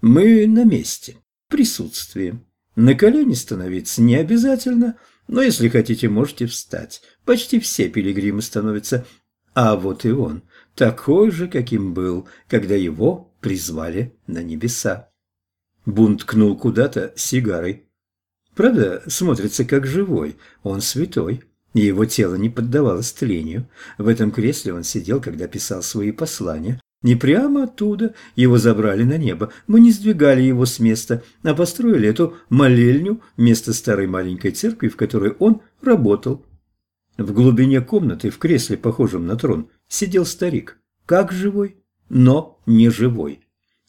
Мы на месте, присутствуем. На колени становиться не обязательно, но если хотите, можете встать. Почти все пилигримы становятся. А вот и он, такой же, каким был, когда его призвали на небеса. Бун ткнул куда-то сигарой. Правда, смотрится как живой, он святой, и его тело не поддавалось тлению. В этом кресле он сидел, когда писал свои послания. Не прямо оттуда, его забрали на небо, мы не сдвигали его с места, а построили эту молельню вместо старой маленькой церкви, в которой он работал. В глубине комнаты, в кресле, похожем на трон, сидел старик, как живой, но не живой.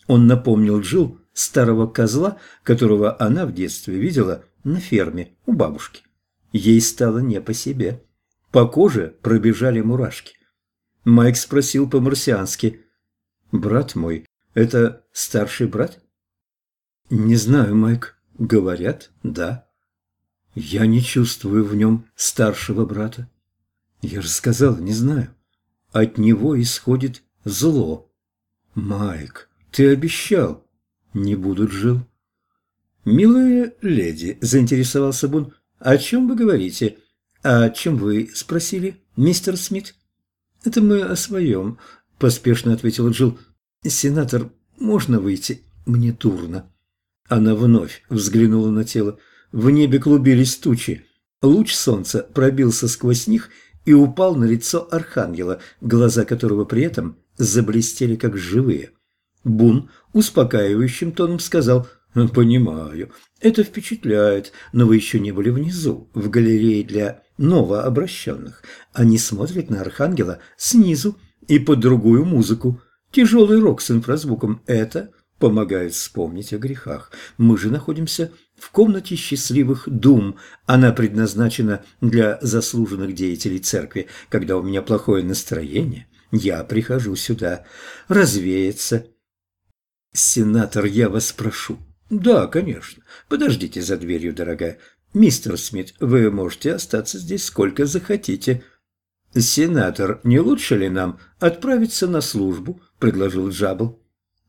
Он напомнил Джилл старого козла, которого она в детстве видела на ферме у бабушки. Ей стало не по себе. По коже пробежали мурашки. Майк спросил по-марсиански. «Брат мой, это старший брат?» «Не знаю, Майк. Говорят, да». «Я не чувствую в нем старшего брата». «Я же сказал, не знаю. От него исходит зло». «Майк, ты обещал». «Не будут жил». «Милая леди», – заинтересовался Бун, – «о чем вы говорите?» «О чем вы спросили, мистер Смит?» «Это мы о своем», – поспешно ответила Джилл. «Сенатор, можно выйти? Мне дурно». Она вновь взглянула на тело. В небе клубились тучи. Луч солнца пробился сквозь них и упал на лицо архангела, глаза которого при этом заблестели как живые. Бун успокаивающим тоном сказал «Понимаю, это впечатляет, но вы еще не были внизу, в галерее для новообращенных. Они смотрят на Архангела снизу и под другую музыку. Тяжелый рок с инфразвуком – это помогает вспомнить о грехах. Мы же находимся в комнате счастливых дум. Она предназначена для заслуженных деятелей церкви. Когда у меня плохое настроение, я прихожу сюда развеяться «Сенатор, я вас прошу». «Да, конечно. Подождите за дверью, дорогая. Мистер Смит, вы можете остаться здесь сколько захотите». «Сенатор, не лучше ли нам отправиться на службу?» – предложил Джабл.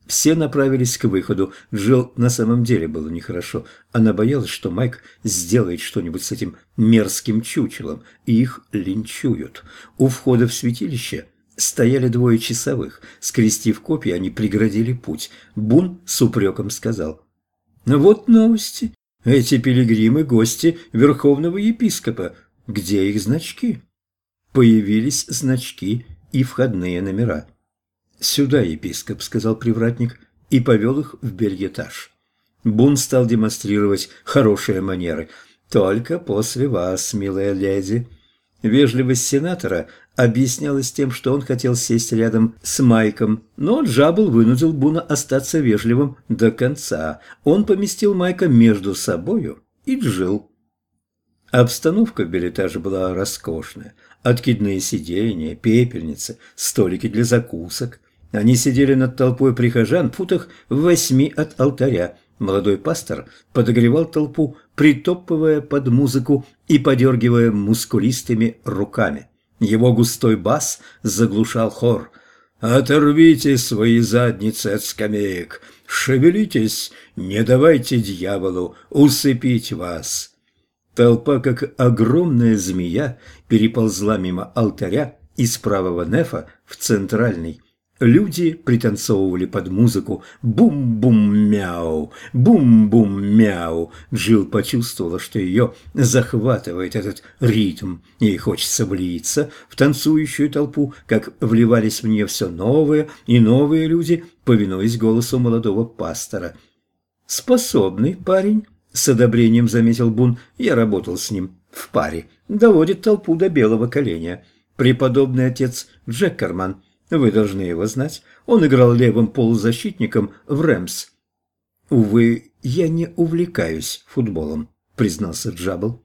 Все направились к выходу. Джилл на самом деле было нехорошо. Она боялась, что Майк сделает что-нибудь с этим мерзким чучелом, и их линчуют. У входа в святилище Стояли двое часовых. Скрестив копья, они преградили путь. Бун с упреком сказал. «Ну «Вот новости. Эти пилигримы – гости Верховного Епископа. Где их значки?» Появились значки и входные номера. «Сюда, епископ», – сказал привратник, и повел их в бельетаж. Бун стал демонстрировать хорошие манеры. «Только после вас, милая леди». Вежливость сенатора объяснялось тем, что он хотел сесть рядом с Майком, но Джабл вынудил Буна остаться вежливым до конца. Он поместил Майка между собою и Джил. Обстановка в билетаже была роскошная. Откидные сиденья, пепельницы, столики для закусок. Они сидели над толпой прихожан в футах восьми от алтаря. Молодой пастор подогревал толпу, притопывая под музыку и подергивая мускулистыми руками. Его густой бас заглушал хор. «Оторвите свои задницы от скамеек! Шевелитесь! Не давайте дьяволу усыпить вас!» Толпа, как огромная змея, переползла мимо алтаря из правого нефа в центральный. Люди пританцовывали под музыку «бум-бум-мяу, бум-бум-мяу». Джилл почувствовала, что ее захватывает этот ритм. Ей хочется влиться в танцующую толпу, как вливались в нее все новые и новые люди, повинуясь голосу молодого пастора. «Способный парень», — с одобрением заметил Бун, я работал с ним в паре, доводит толпу до белого коленя. Преподобный отец Джеккерман — вы должны его знать. Он играл левым полузащитником в Рэмс. «Увы, я не увлекаюсь футболом», — признался Джабл.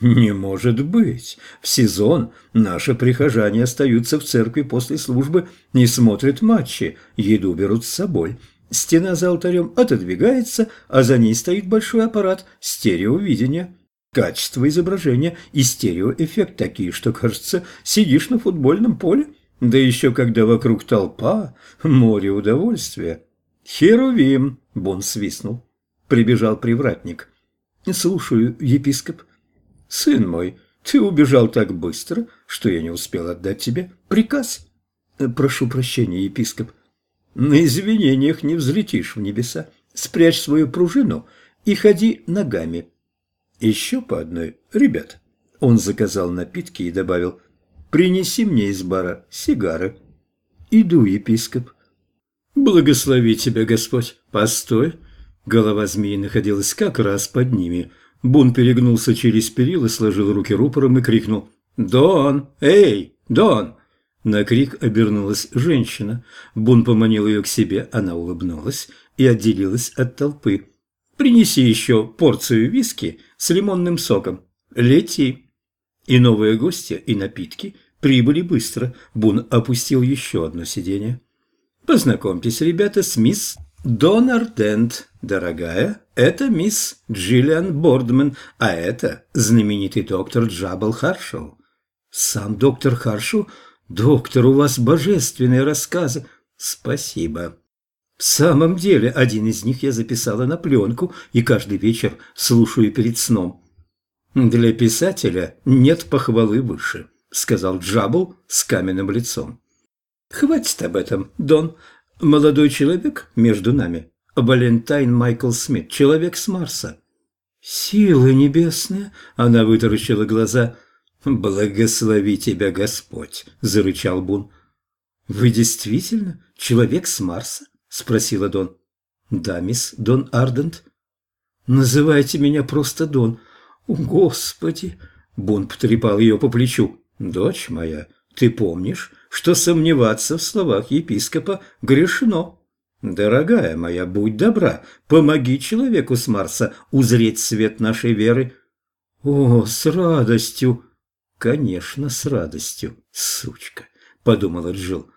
«Не может быть. В сезон наши прихожане остаются в церкви после службы и смотрят матчи, еду берут с собой. Стена за алтарем отодвигается, а за ней стоит большой аппарат стереовидения. Качество изображения и стереоэффект такие, что, кажется, сидишь на футбольном поле». Да еще когда вокруг толпа, море удовольствия. Херувим Бон свистнул. Прибежал привратник. «Слушаю, епископ». «Сын мой, ты убежал так быстро, что я не успел отдать тебе приказ». «Прошу прощения, епископ». «На извинениях не взлетишь в небеса. Спрячь свою пружину и ходи ногами». «Еще по одной, ребят». Он заказал напитки и добавил «Принеси мне из бара сигары». «Иду, епископ». «Благослови тебя, Господь! Постой!» Голова змеи находилась как раз под ними. Бун перегнулся через перила, сложил руки рупором и крикнул «Дон! Эй, Дон!» На крик обернулась женщина. Бун поманил ее к себе, она улыбнулась и отделилась от толпы. «Принеси еще порцию виски с лимонным соком. Лети!» И новые гости, и напитки прибыли быстро. Бун опустил еще одно сиденье. Познакомьтесь, ребята, с мисс Дон Ардент, дорогая. Это мисс Джиллиан Бордман, а это знаменитый доктор Джабал Харшоу. Сам доктор Харшоу? Доктор, у вас божественные рассказы. Спасибо. В самом деле, один из них я записала на пленку и каждый вечер слушаю перед сном. Для писателя нет похвалы выше, сказал Джабл с каменным лицом. Хватит об этом, Дон. Молодой человек между нами. Валентайн Майкл Смит, человек с Марса. Силы небесные, она вытаращила глаза. Благослови тебя, Господь, зарычал Бун. Вы действительно человек с Марса? спросила Дон. Да, мисс Дон Ардент. Называйте меня просто Дон. О, Господи! Бун потрепал ее по плечу. Дочь моя, ты помнишь, что сомневаться в словах епископа грешно? Дорогая моя, будь добра, помоги человеку с Марса узреть свет нашей веры. О, с радостью! Конечно, с радостью, сучка, подумала Джилл.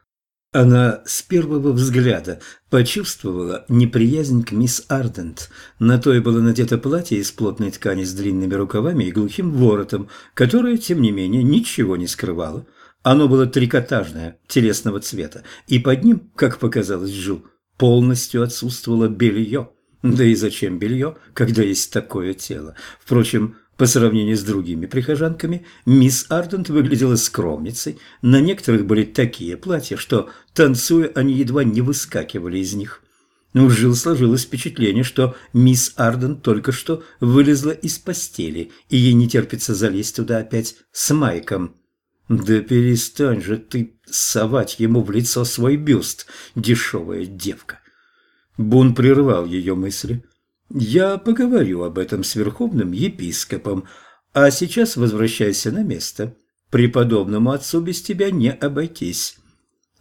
Она с первого взгляда почувствовала неприязнь к мисс Ардент. На то и было надето платье из плотной ткани с длинными рукавами и глухим воротом, которое, тем не менее, ничего не скрывало. Оно было трикотажное, телесного цвета, и под ним, как показалось Жил, полностью отсутствовало белье. Да и зачем белье, когда есть такое тело? Впрочем, по сравнению с другими прихожанками, мисс Ардент выглядела скромницей. На некоторых были такие платья, что, танцуя, они едва не выскакивали из них. У Жил сложилось впечатление, что мисс Арден только что вылезла из постели, и ей не терпится залезть туда опять с Майком. «Да перестань же ты совать ему в лицо свой бюст, дешевая девка!» Бун прервал ее мысли. «Я поговорю об этом с верховным епископом, а сейчас возвращайся на место. Преподобному отцу без тебя не обойтись».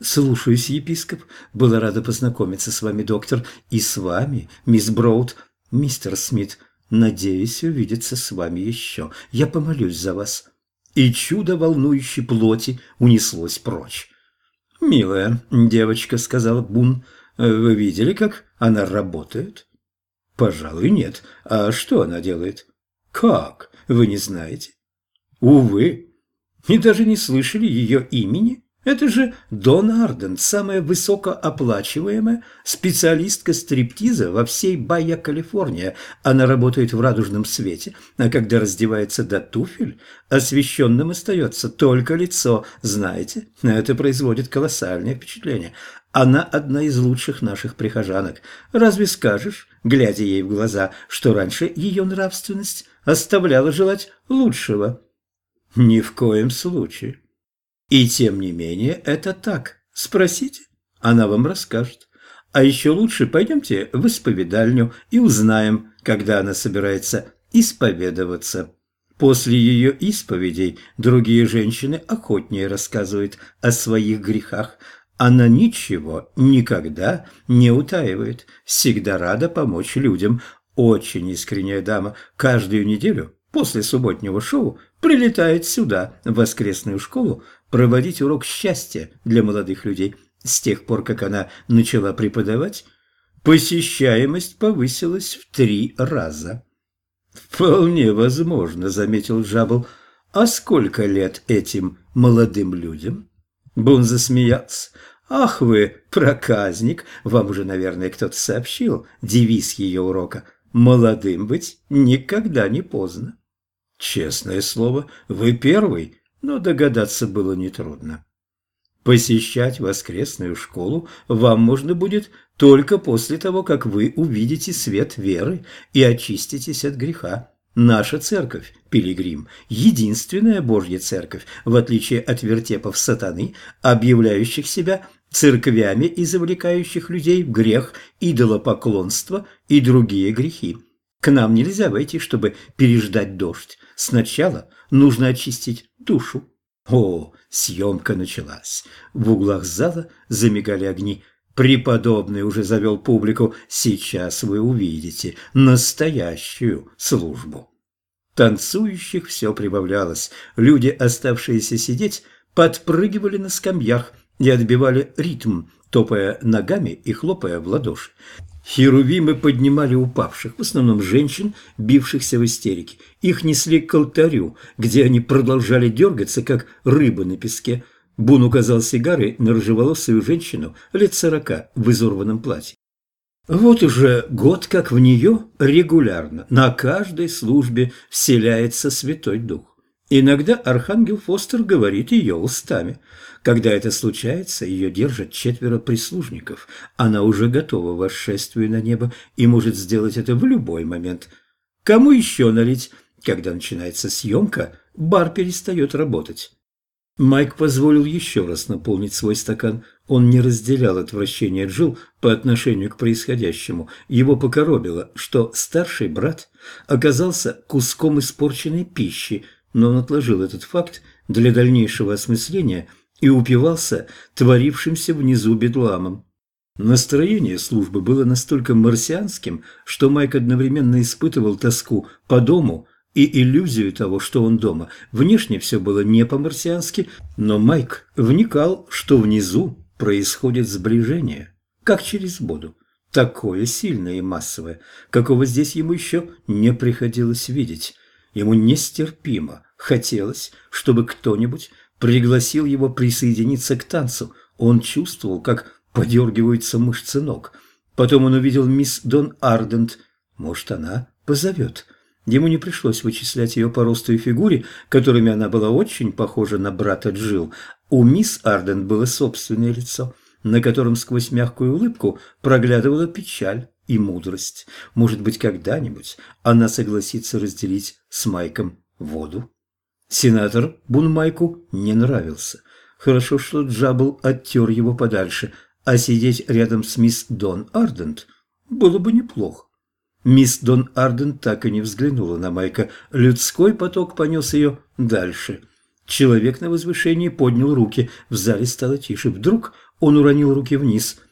«Слушаюсь, епископ. Была рада познакомиться с вами, доктор, и с вами, мисс Броуд. Мистер Смит, надеюсь увидеться с вами еще. Я помолюсь за вас» и чудо волнующей плоти унеслось прочь. «Милая девочка», — сказала Бун, — «вы видели, как она работает?» «Пожалуй, нет. А что она делает?» «Как? Вы не знаете?» «Увы. И даже не слышали ее имени?» Это же Дон Арден, самая высокооплачиваемая специалистка стриптиза во всей Байя, Калифорния. Она работает в радужном свете, а когда раздевается до туфель, освещенным остается только лицо. Знаете, это производит колоссальное впечатление. Она одна из лучших наших прихожанок. Разве скажешь, глядя ей в глаза, что раньше ее нравственность оставляла желать лучшего? Ни в коем случае. И тем не менее это так. Спросите, она вам расскажет. А еще лучше пойдемте в исповедальню и узнаем, когда она собирается исповедоваться. После ее исповедей другие женщины охотнее рассказывают о своих грехах. Она ничего никогда не утаивает, всегда рада помочь людям. Очень искренняя дама. Каждую неделю после субботнего шоу прилетает сюда, в воскресную школу, проводить урок счастья для молодых людей. С тех пор, как она начала преподавать, посещаемость повысилась в три раза. «Вполне возможно», — заметил Джабл. «А сколько лет этим молодым людям?» Бун засмеялся. Ах вы, проказник! Вам уже, наверное, кто-то сообщил девиз ее урока. Молодым быть никогда не поздно. Честное слово, вы первый, но догадаться было нетрудно. Посещать воскресную школу вам можно будет только после того, как вы увидите свет веры и очиститесь от греха. Наша церковь, Пилигрим, единственная Божья церковь, в отличие от вертепов сатаны, объявляющих себя церквями и завлекающих людей в грех, идолопоклонство и другие грехи. К нам нельзя войти, чтобы переждать дождь. Сначала нужно очистить душу. О, съемка началась. В углах зала замигали огни. Преподобный уже завел публику. Сейчас вы увидите настоящую службу. Танцующих все прибавлялось. Люди, оставшиеся сидеть, подпрыгивали на скамьях и отбивали ритм, топая ногами и хлопая в ладоши. Херувимы поднимали упавших, в основном женщин, бившихся в истерике. Их несли к алтарю, где они продолжали дергаться, как рыбы на песке. Бун указал сигарой на рыжеволосую женщину лет сорока в изорванном платье. Вот уже год, как в нее регулярно на каждой службе вселяется Святой Дух. Иногда архангел Фостер говорит ее устами. Когда это случается, ее держат четверо прислужников. Она уже готова восшествию на небо и может сделать это в любой момент. Кому еще налить? Когда начинается съемка, бар перестает работать. Майк позволил еще раз наполнить свой стакан. Он не разделял отвращение Джилл по отношению к происходящему. Его покоробило, что старший брат оказался куском испорченной пищи, но он отложил этот факт для дальнейшего осмысления – и упивался творившимся внизу бедламом. Настроение службы было настолько марсианским, что Майк одновременно испытывал тоску по дому и иллюзию того, что он дома. Внешне все было не по-марсиански, но Майк вникал, что внизу происходит сближение, как через воду. Такое сильное и массовое, какого здесь ему еще не приходилось видеть. Ему нестерпимо хотелось, чтобы кто-нибудь пригласил его присоединиться к танцу. Он чувствовал, как подергиваются мышцы ног. Потом он увидел мисс Дон Ардент. Может, она позовет. Ему не пришлось вычислять ее по росту и фигуре, которыми она была очень похожа на брата Джил. У мисс Ардент было собственное лицо, на котором сквозь мягкую улыбку проглядывала печаль и мудрость. Может быть, когда-нибудь она согласится разделить с Майком воду. Сенатор Бунмайку не нравился. Хорошо, что Джабл оттер его подальше, а сидеть рядом с мисс Дон Ардент было бы неплохо. Мисс Дон Ардент так и не взглянула на Майка. Людской поток понес ее дальше. Человек на возвышении поднял руки. В зале стало тише. Вдруг он уронил руки вниз –